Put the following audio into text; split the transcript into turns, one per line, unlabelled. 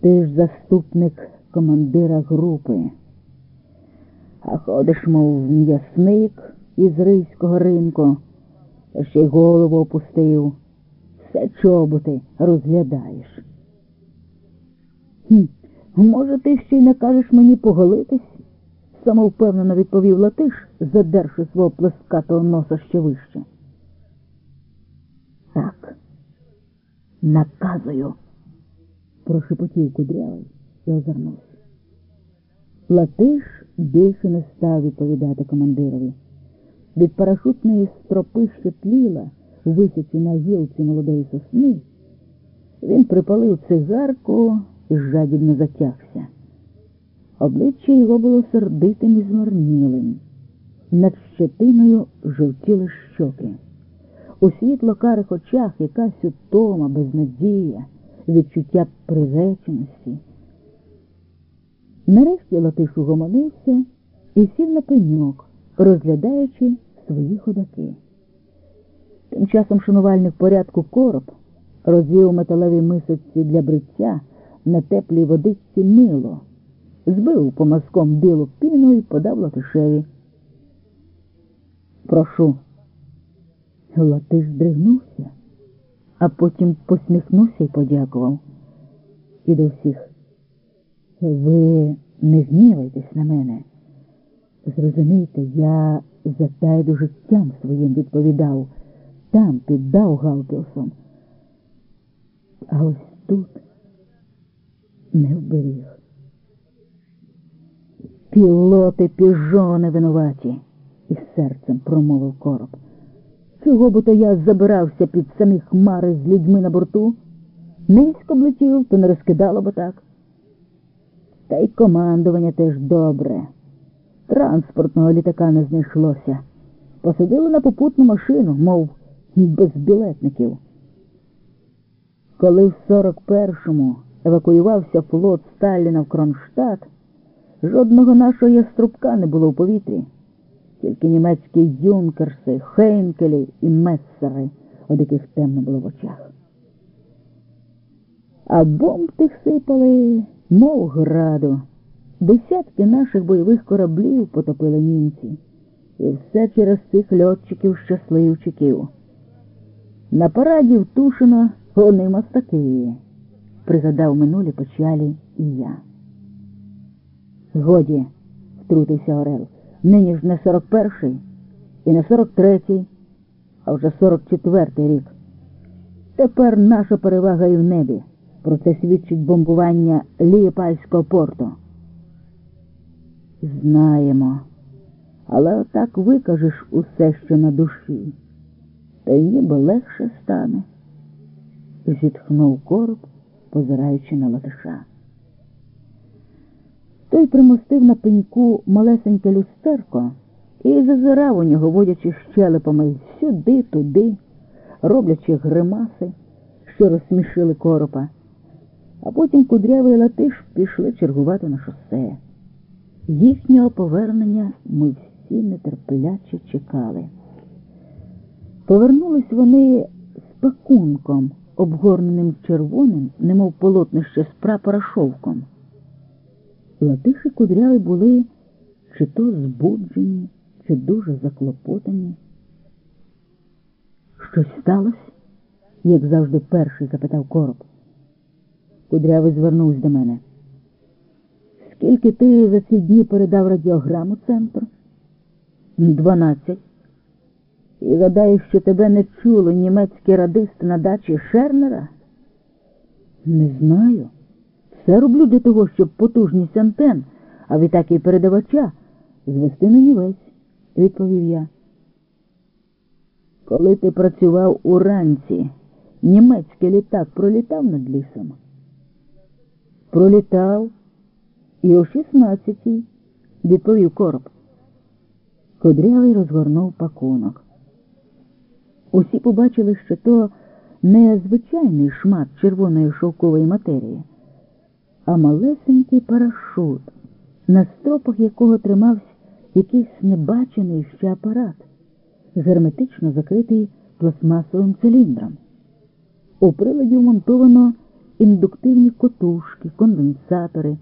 Ти ж заступник командира групи. А ходиш, мов м'ясник із ризького ринку, ще й голову опустив. Все чоботи розглядаєш. Хм, може, ти ще й не кажеш мені поголитись? самовпевнено відповів Латиш, задерши свого плескатого носа ще вище. Так, наказую, прошепотів кудрявий і озирнувся. Латиш більше не став відповідати командирові. Від парашутної стропи що тліла, висячи на гілці молодої сосни, він припалив цигарку і жадібно затягся. Обличчя його було сердитим і змарнілим. Над щетиною жовтіли щоки. У світло карих очах якась утома, безнадія, відчуття приреченості. Нарешті Латиш угомонився і сів на пеньок, розглядаючи свої ходаки. Тим часом шанувальник порядку короб розвів металеві мисочці для бриття на теплій водичці мило збив помазком білу піну і подав Латишеві. Прошу. Латиш здригнувся, а потім посміхнувся і подякував. І до всіх. Ви не гнівайтесь на мене. Зрозумійте, я за тайду життям своїм відповідав, там піддав Галпілсом. А ось тут не вберіг. Пілоти піжони винуваті, із серцем промовив короб. Чого б то я забирався під самі хмари з людьми на борту? Низько б летів, то не розкидало б так. Та й командування теж добре. Транспортного літака не знайшлося. Посадили на попутну машину, мов без білетників. Коли в 41-му евакуювався флот Сталіна в Кронштадт, Жодного нашого яструбка не було в повітрі, тільки німецькі юнкерси, хейнкелі і мессери, од яких темно було в очах. А бомб тих сипали, мов граду. Десятки наших бойових кораблів потопили німці. І все через цих льотчиків-щасливчиків. На параді втушено вони мастаки, пригадав минулі печалі і я. Годі, втрутився Орел. Нині ж не 41-й і не 43-й, а вже 44-й рік. Тепер наша перевага і в небі. Про це свідчить бомбування Лієпальського порту. Знаємо, але отак викажеш усе, що на душі, та й ніби легше стане, зітхнув короб, позираючи на латиша. Той примостив на пеньку малесеньке люстерко і зазирав у нього, водячи щелепами сюди, туди, роблячи гримаси, що розсмішили коропа. А потім кудрявий латиш пішли чергувати на шосе. Їхнього повернення ми всі нетерпляче чекали. Повернулись вони з пакунком, обгорненим червоним, немов полотнище з прапора шовком. Латиші кудряві були чи то збуджені, чи дуже заклопотані. Щось сталося? як завжди перший запитав короб. Кудрявий звернувся до мене. Скільки ти за ці дні передав радіограму центр? Дванадцять. І гадаєш, що тебе не чули німецькі радисти на дачі Шернера? Не знаю. Все роблю для того, щоб потужність антен, а відтак і передавача звести на нівець, відповів я. Коли ти працював уранці, німецький літак пролітав над лісом? Пролітав і о шістнадцятій, відповів короб. Кудрявий розгорнув пакунок. Усі побачили, що то не звичайний шмат червоної шовкової матерії а малесенький парашут, на стропах якого тримався якийсь небачений ще апарат, герметично закритий пластмасовим циліндром. У приладі вмонтовано індуктивні котушки, конденсатори.